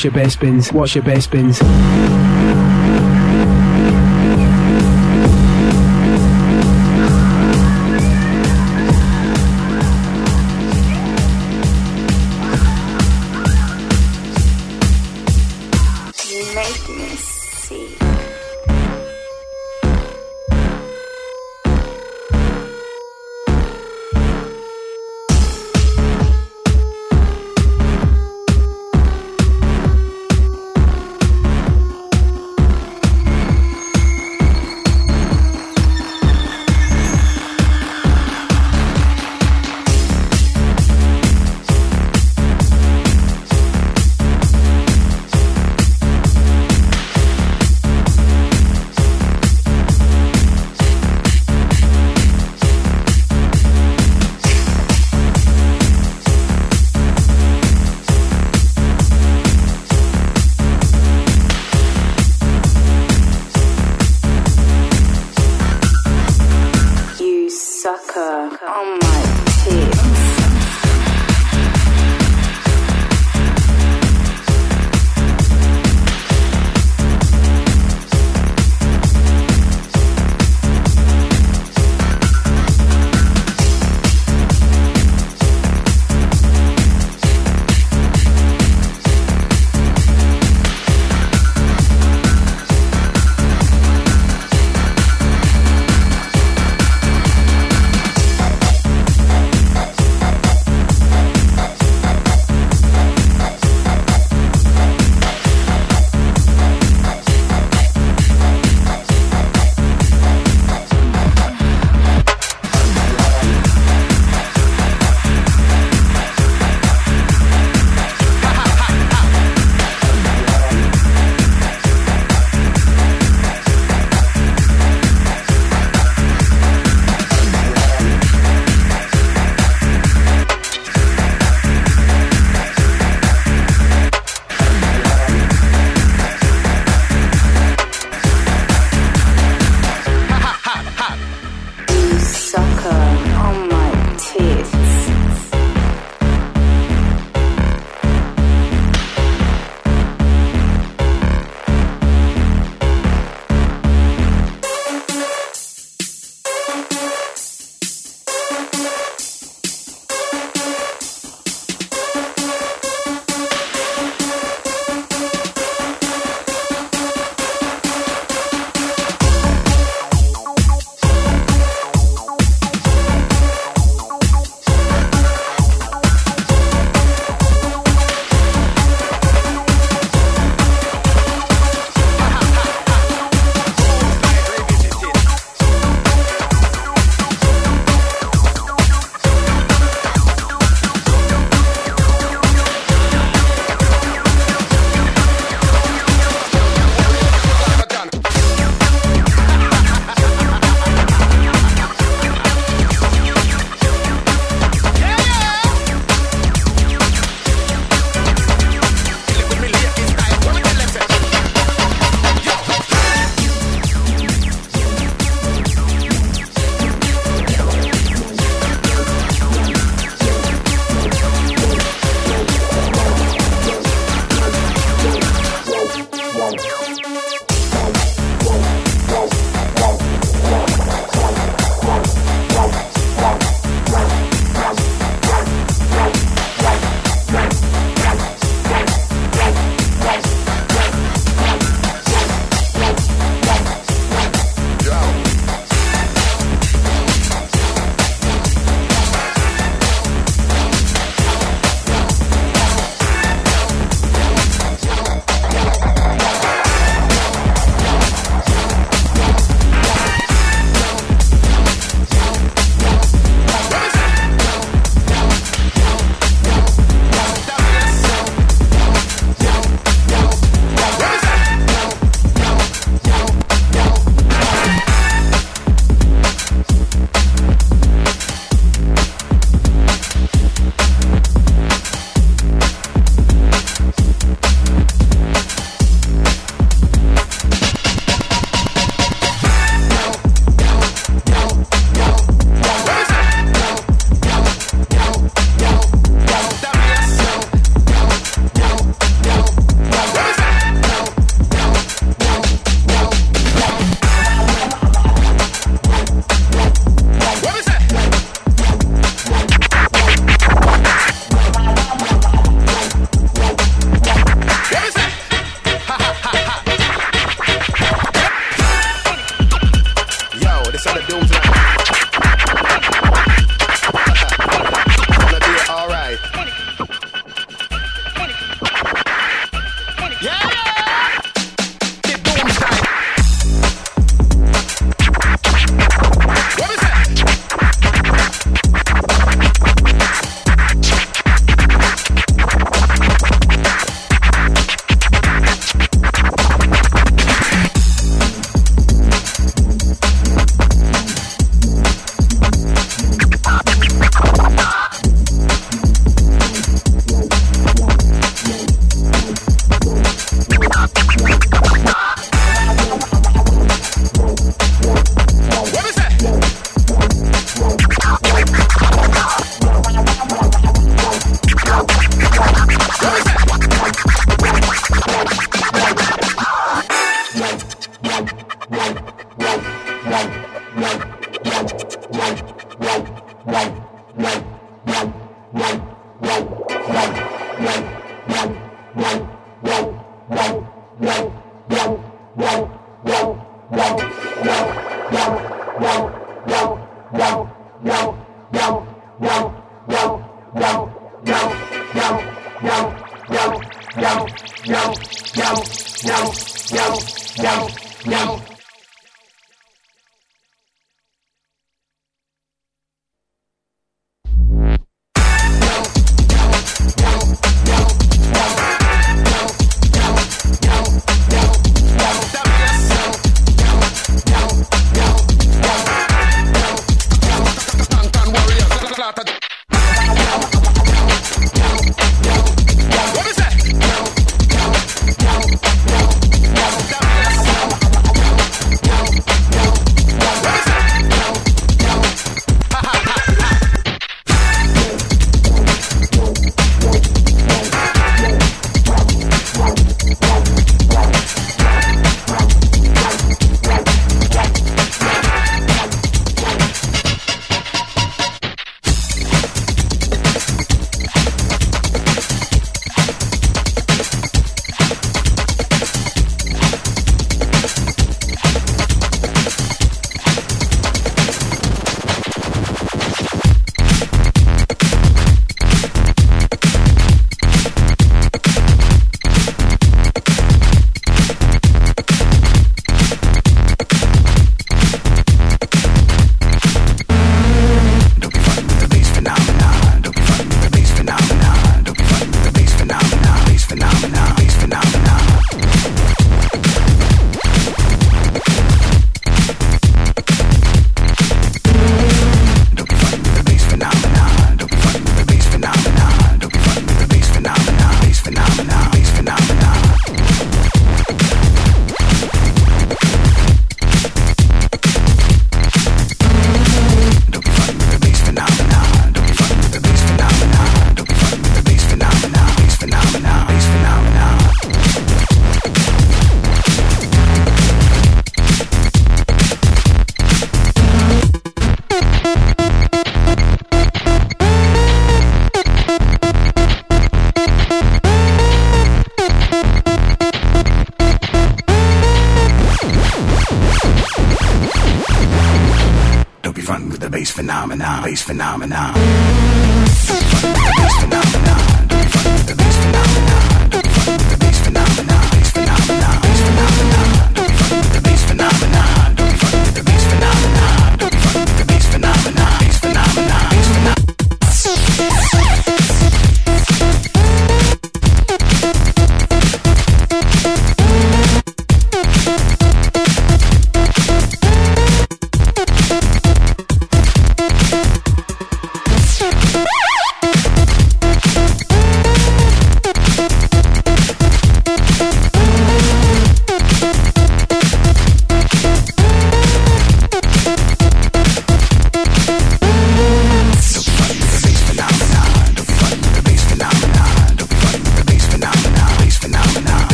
What's your best bins? What's your best bins?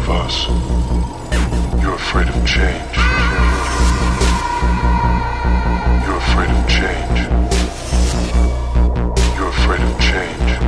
of us. You're afraid of change. You're afraid of change. You're afraid of change.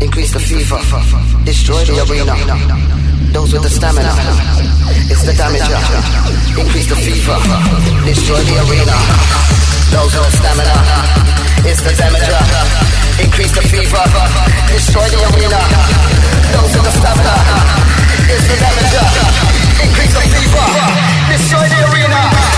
increase the fever, destroy the arena. Those with the stamina, it's the damage. Increase the fever, destroy the arena. Those with the stamina, it's the damage. Increase the fever, destroy the arena. Those with the stamina, it's the damage. Increase the fever, destroy the arena.